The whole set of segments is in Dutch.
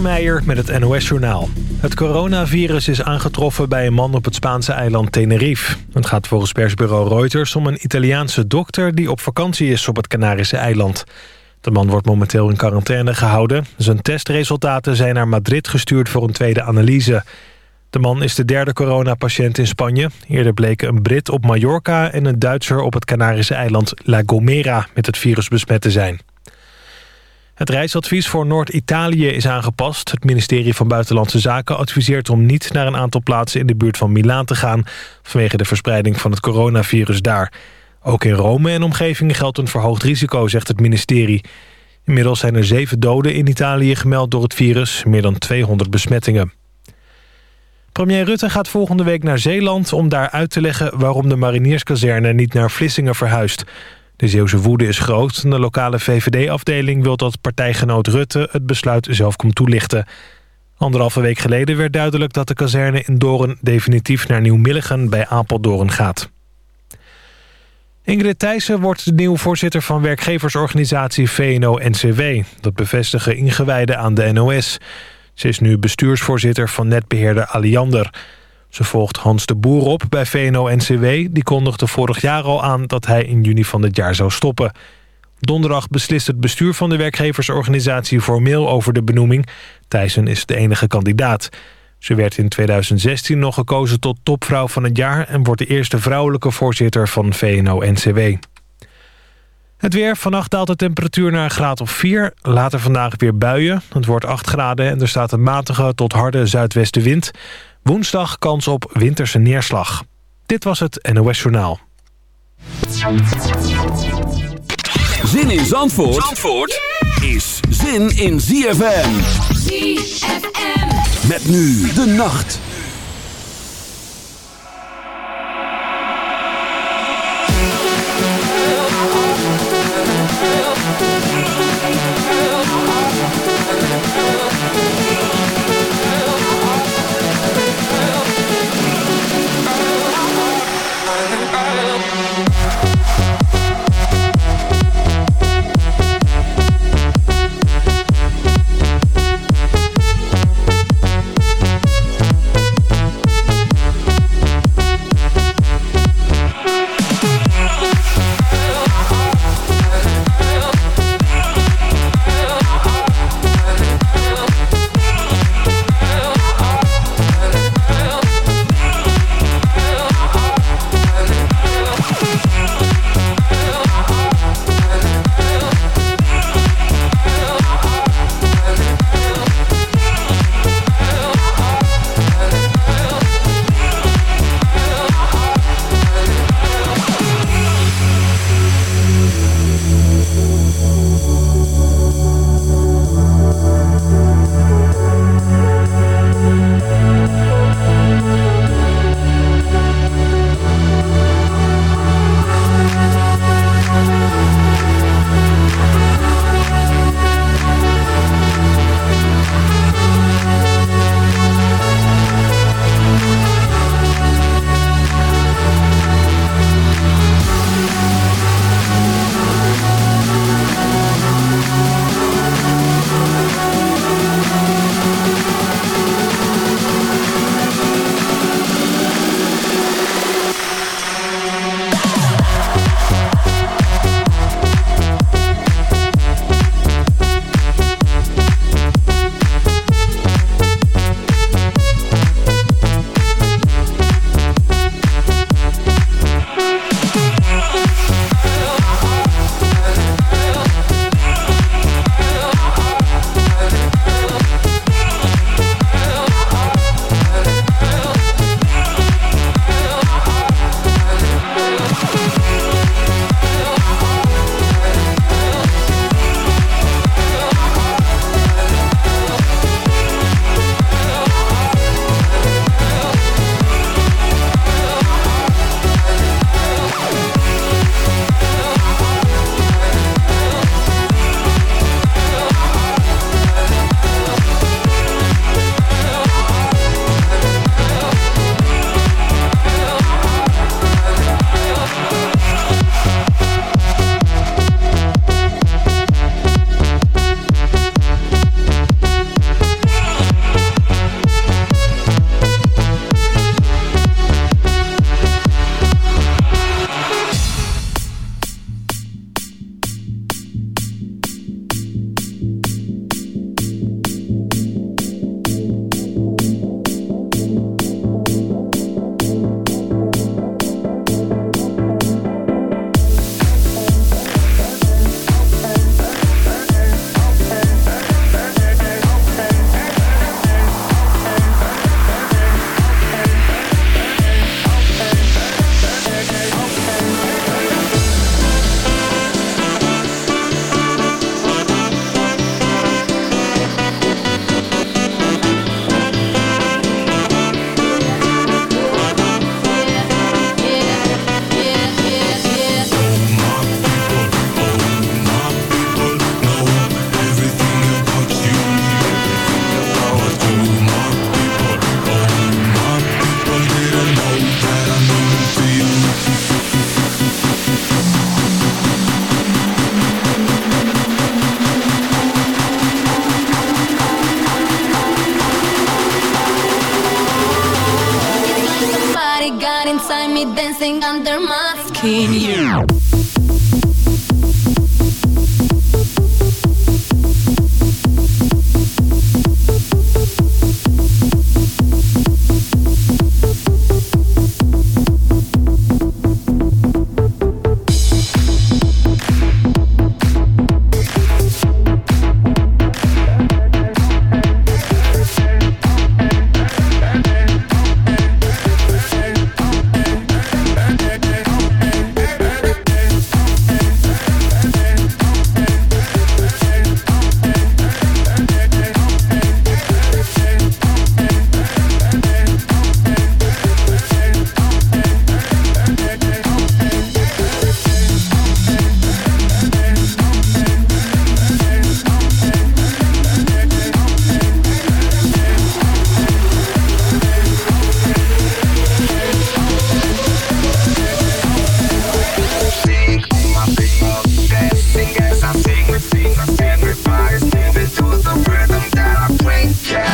Meijer met het NOS-journaal. Het coronavirus is aangetroffen bij een man op het Spaanse eiland Tenerife. Het gaat volgens persbureau Reuters om een Italiaanse dokter... die op vakantie is op het Canarische eiland. De man wordt momenteel in quarantaine gehouden. Zijn testresultaten zijn naar Madrid gestuurd voor een tweede analyse. De man is de derde coronapatiënt in Spanje. Eerder bleken een Brit op Mallorca en een Duitser op het Canarische eiland La Gomera... met het virus besmet te zijn. Het reisadvies voor Noord-Italië is aangepast. Het ministerie van Buitenlandse Zaken adviseert om niet naar een aantal plaatsen in de buurt van Milaan te gaan... vanwege de verspreiding van het coronavirus daar. Ook in Rome en omgevingen geldt een verhoogd risico, zegt het ministerie. Inmiddels zijn er zeven doden in Italië gemeld door het virus, meer dan 200 besmettingen. Premier Rutte gaat volgende week naar Zeeland om daar uit te leggen waarom de marinierskazerne niet naar Vlissingen verhuist. De Zeeuwse woede is groot de lokale VVD-afdeling wil dat partijgenoot Rutte het besluit zelf komt toelichten. Anderhalve week geleden werd duidelijk dat de kazerne in Doorn definitief naar Nieuw-Milligen bij Apeldoorn gaat. Ingrid Thijssen wordt de nieuwe voorzitter van werkgeversorganisatie VNO-NCW. Dat bevestigen ingewijden aan de NOS. Ze is nu bestuursvoorzitter van netbeheerder Alliander. Ze volgt Hans de Boer op bij VNO-NCW. Die kondigde vorig jaar al aan dat hij in juni van dit jaar zou stoppen. Donderdag beslist het bestuur van de werkgeversorganisatie formeel over de benoeming. Thijssen is de enige kandidaat. Ze werd in 2016 nog gekozen tot topvrouw van het jaar... en wordt de eerste vrouwelijke voorzitter van VNO-NCW. Het weer. Vannacht daalt de temperatuur naar een graad of 4. Later vandaag weer buien. Het wordt 8 graden en er staat een matige tot harde zuidwestenwind. Woensdag kans op winterse neerslag. Dit was het NOS Journaal. Zin in Zandvoort, Zandvoort is zin in ZFM. ZFM. Met nu de nacht.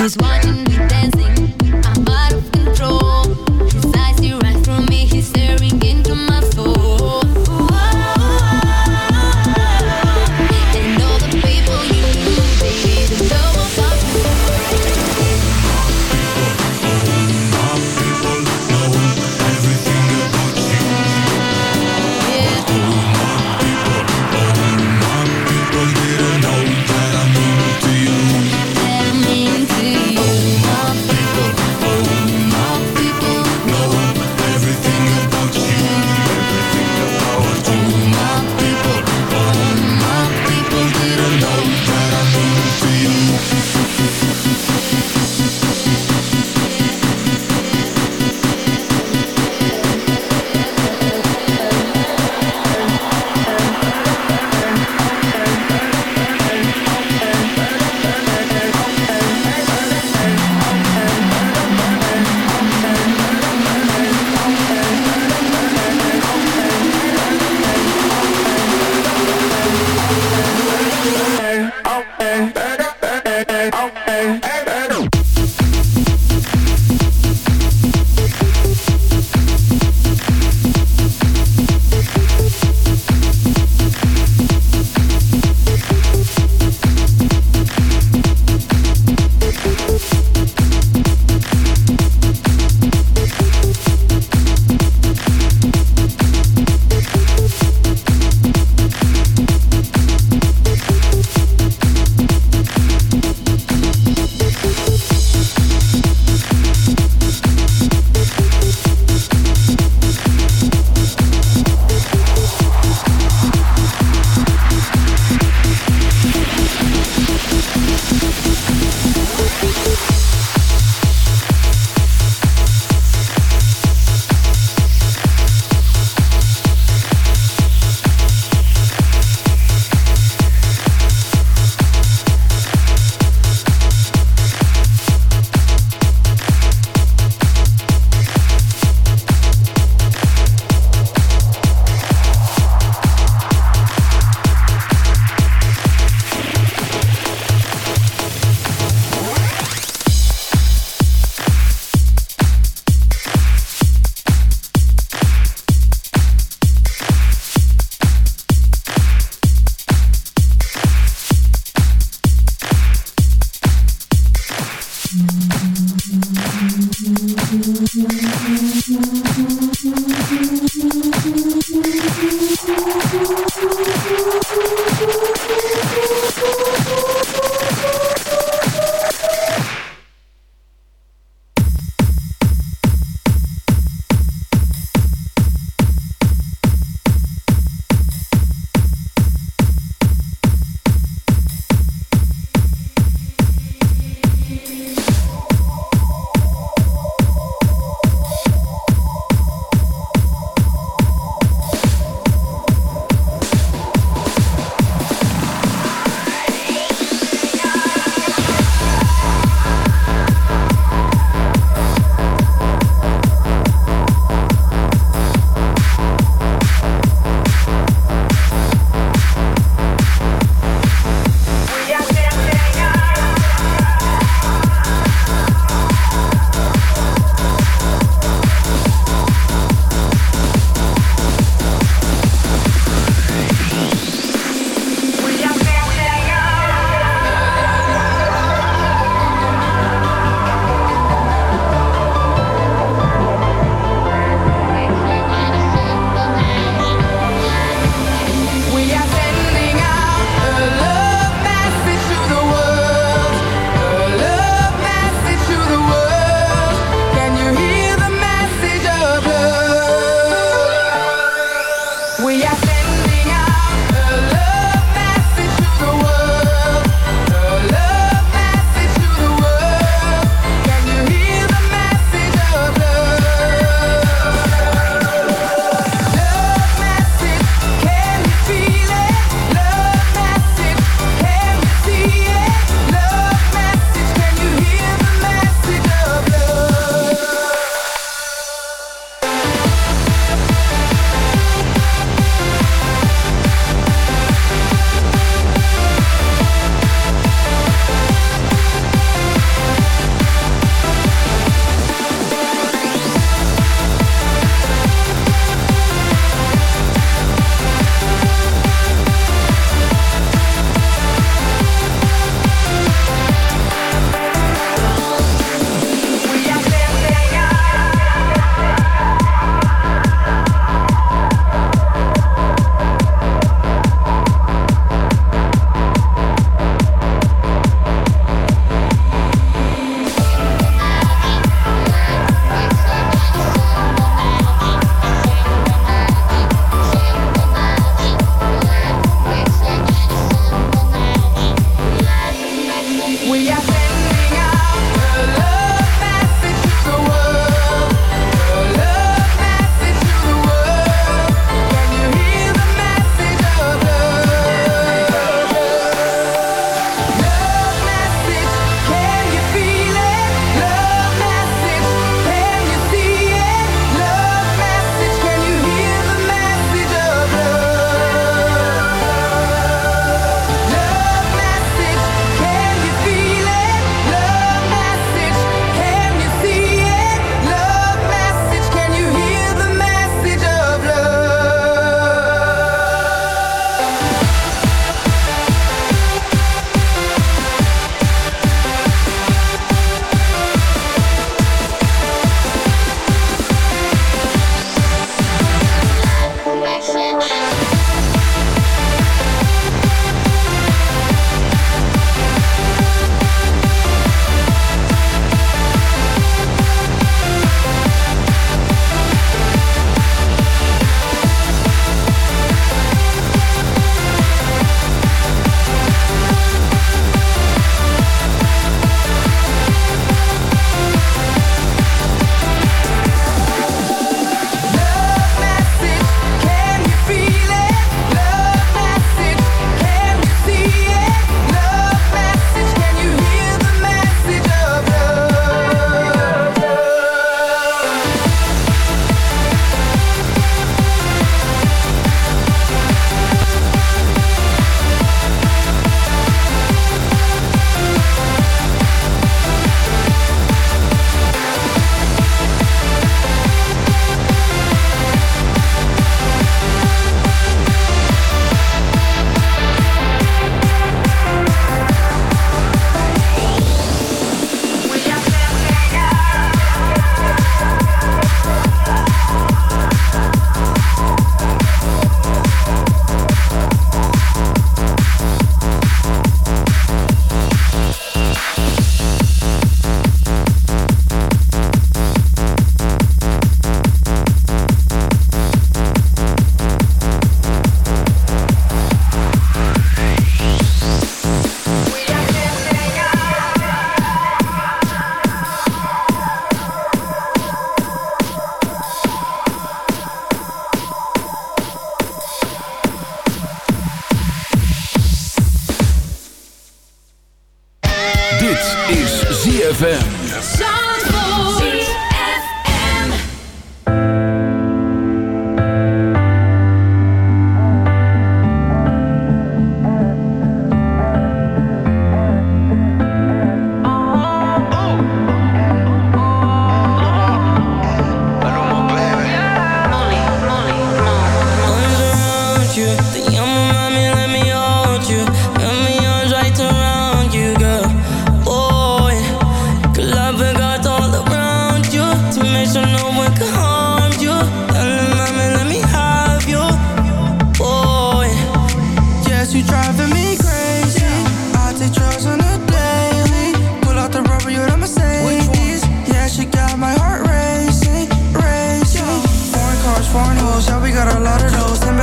Cause one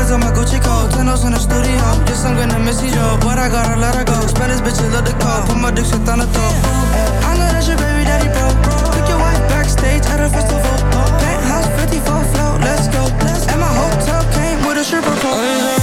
Diamonds on my Gucci coat, Tendos in the studio. Yes, I'm gonna miss you, yo, but I gotta let her go. Spanish bitch, love the call. Put my dick shit on the top. I know that's your baby daddy, bro. Took your wife backstage at a festival. Penthouse 54 float, let's go. And my hotel came with a stripper pole.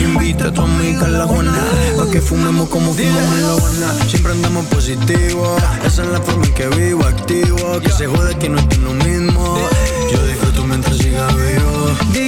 Invita a tu amiga a la Juana, pa' que fumemos como fumamos la Habana. Siempre andamos positivo, esa es la forma en que vivo, activo. Que se jode que no estoy lo mismo. Yo disfruto mientras siga vivo.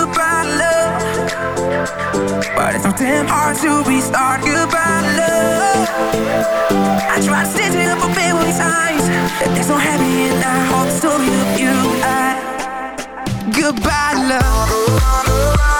But it's so damn hard to be start goodbye love. I try to stitch up a bit with times no so happy and I hope so you, you I. Goodbye love.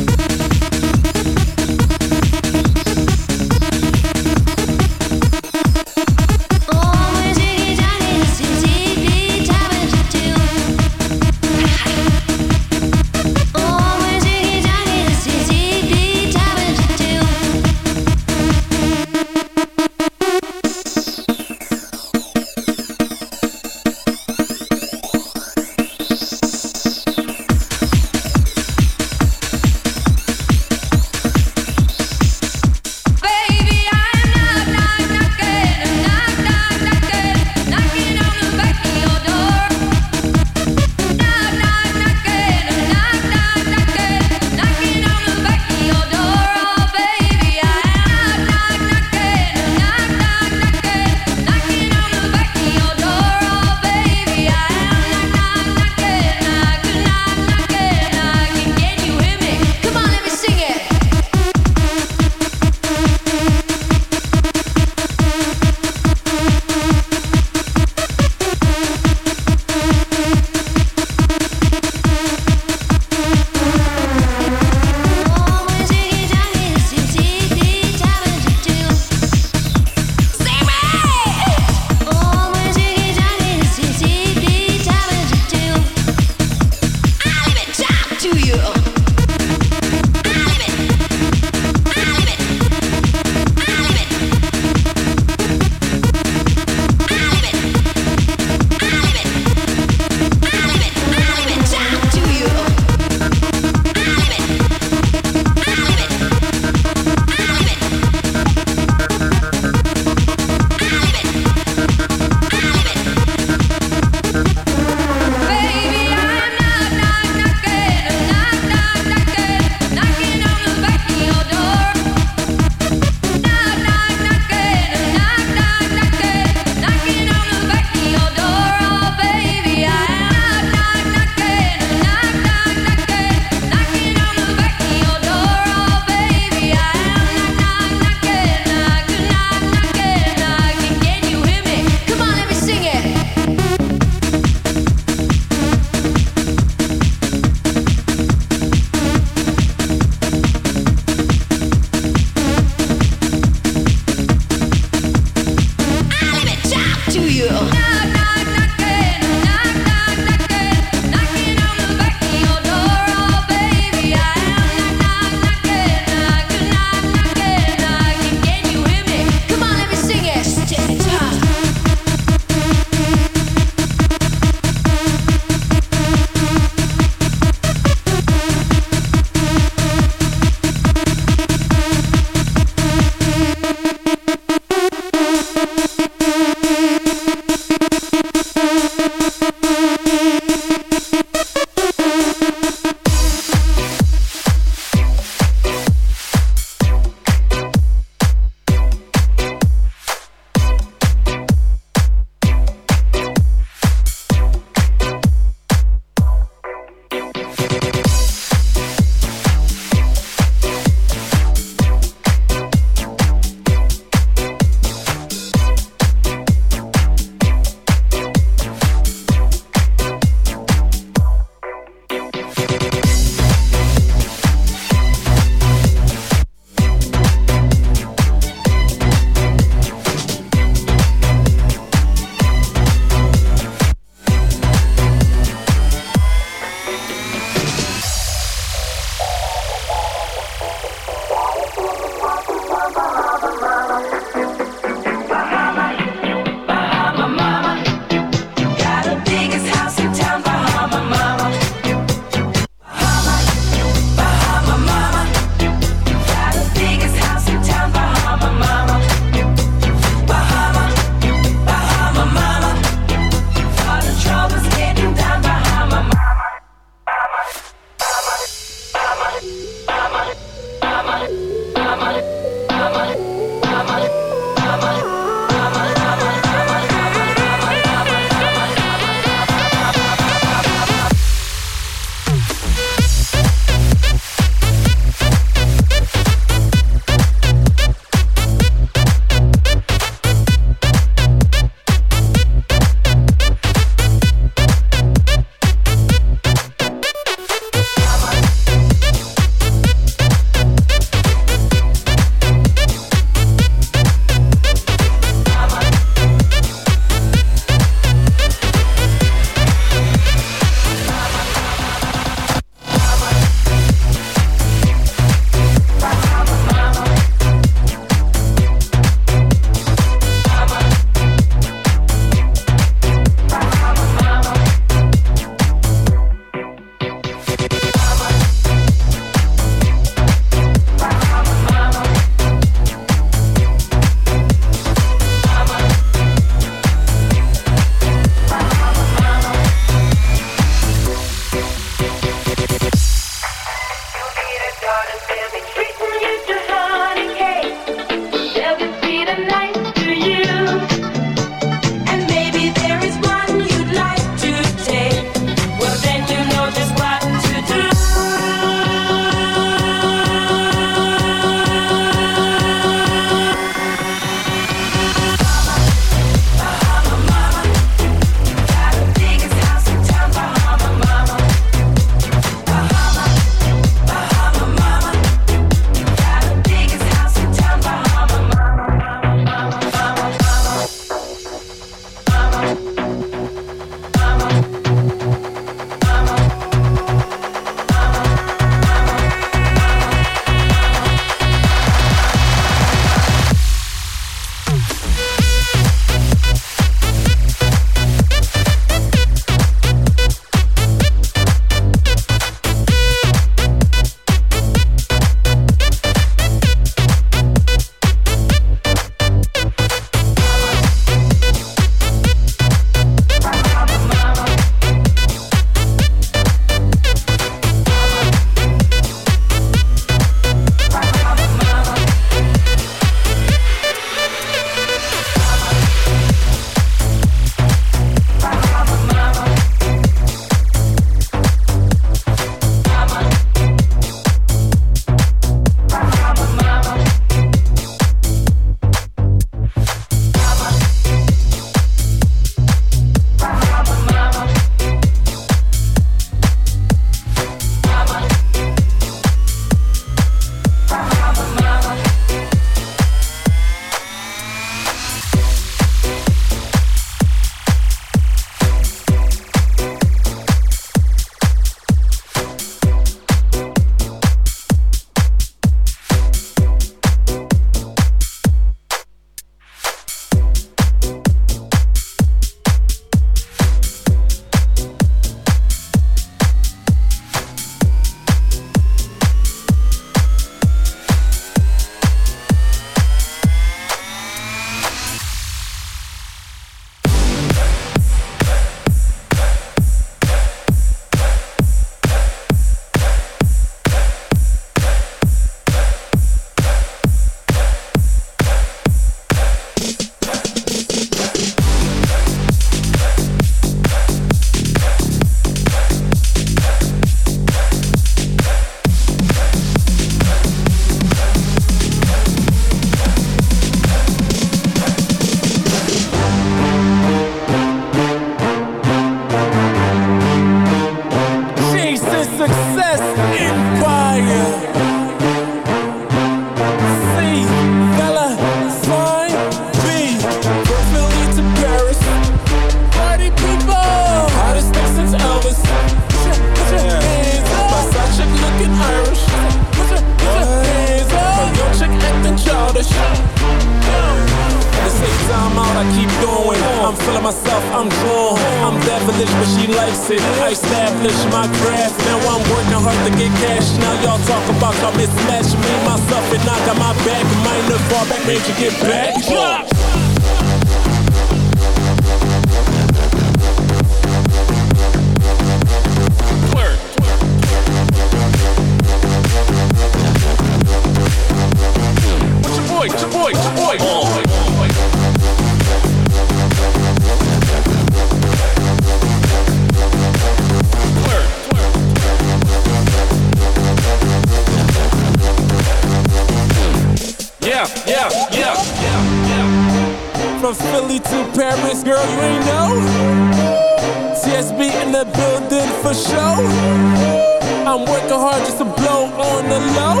On the low.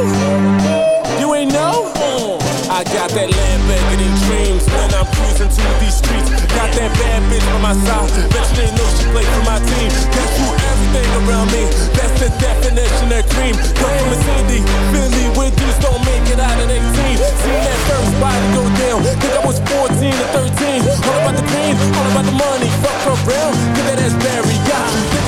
You ain't know? I got that Lamborghini dreams when I'm cruising to these streets. Got that bad bitch on my side. Bet didn't know she played for my team. Got you everything around me. That's the definition of cream. Come from a city, Philly, with dudes don't make it out at 18. Seen that first body go down. Think I was 14 or 13. All about the green, all about the money. Fuck around, get that ass Barry.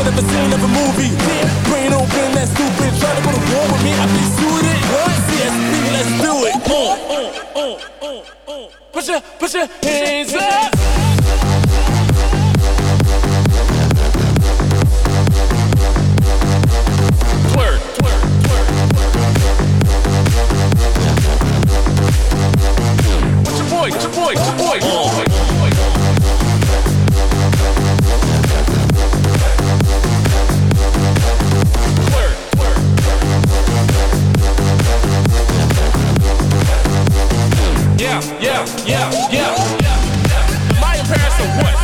Of a scene of a movie. Yeah, brain open, that stupid. Try to go to war with me, I be suited. What? CSP, let's do it. Uh, uh. Put your, put your hands up. Boy? Boy? Boy? Yeah, yeah, yeah. yeah. My parents are what?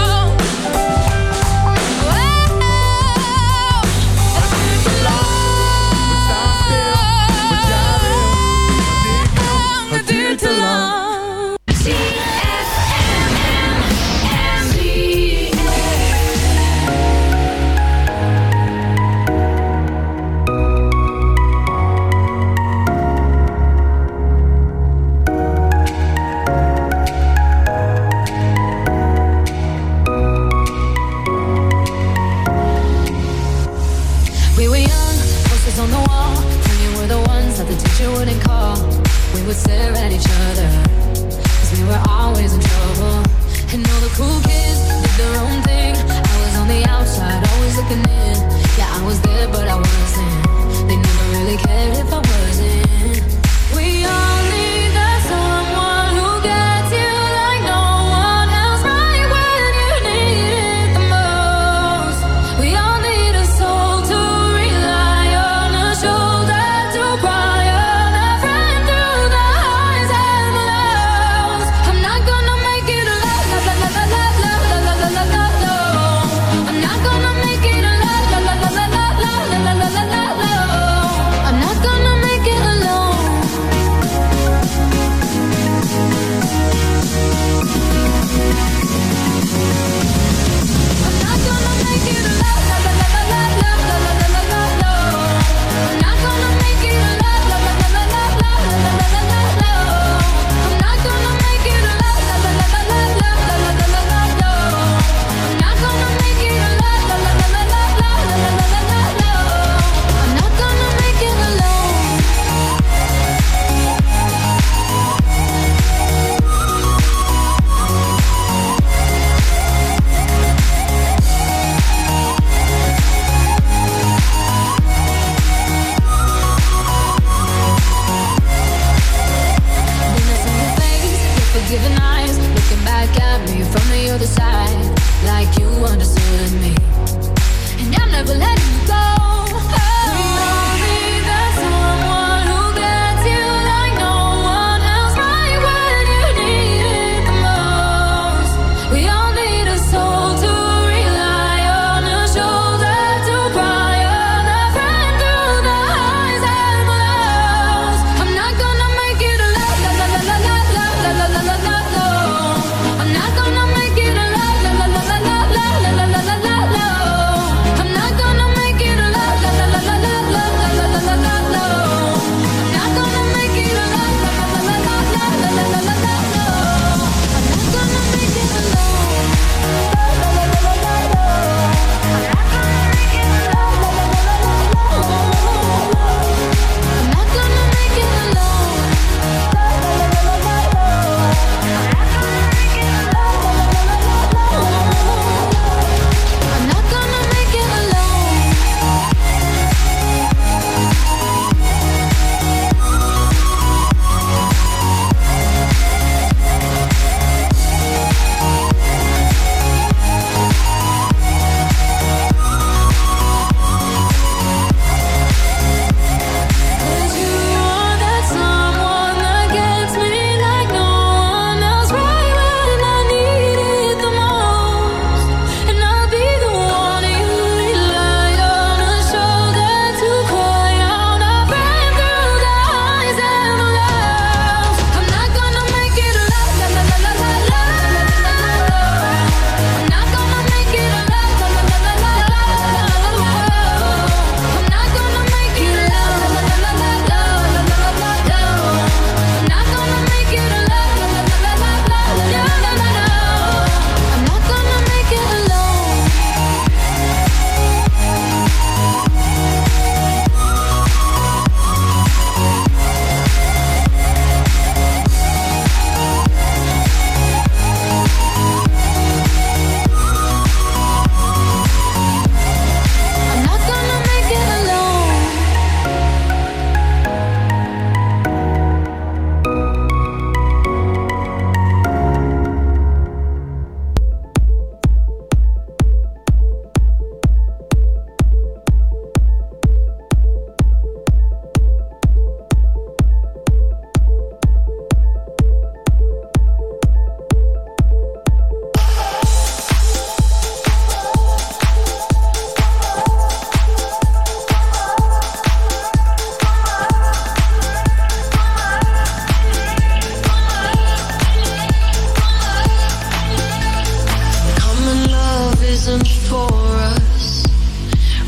isn't for us.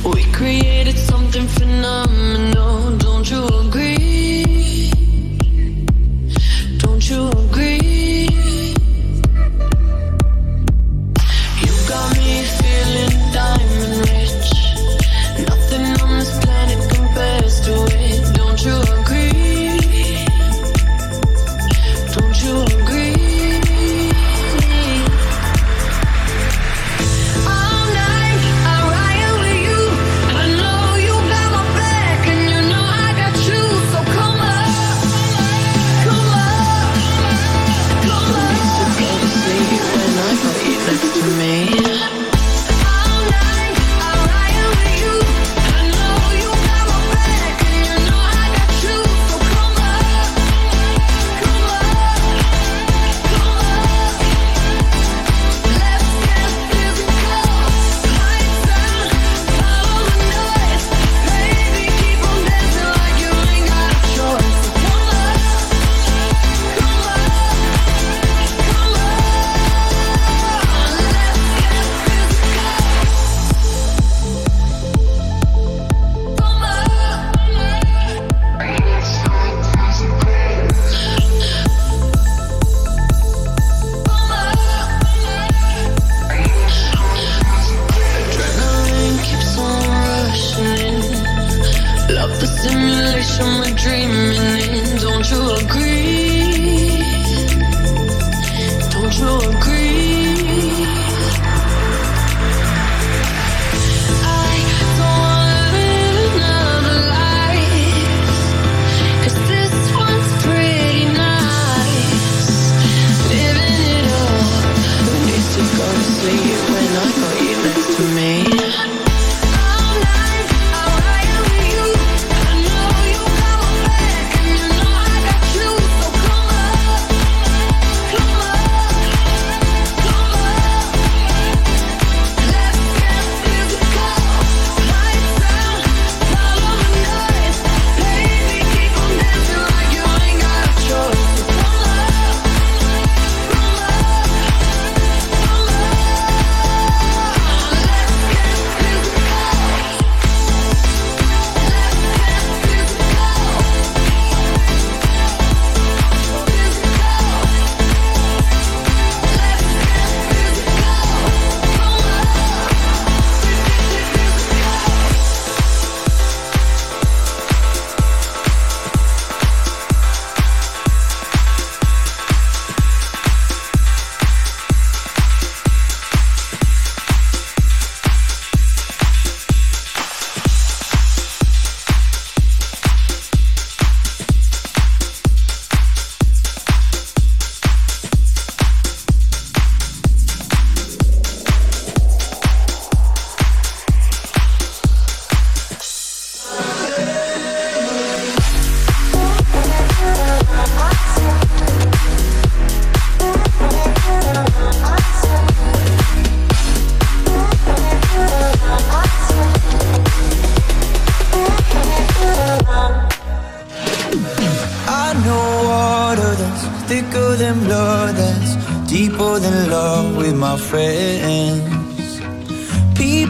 We created something for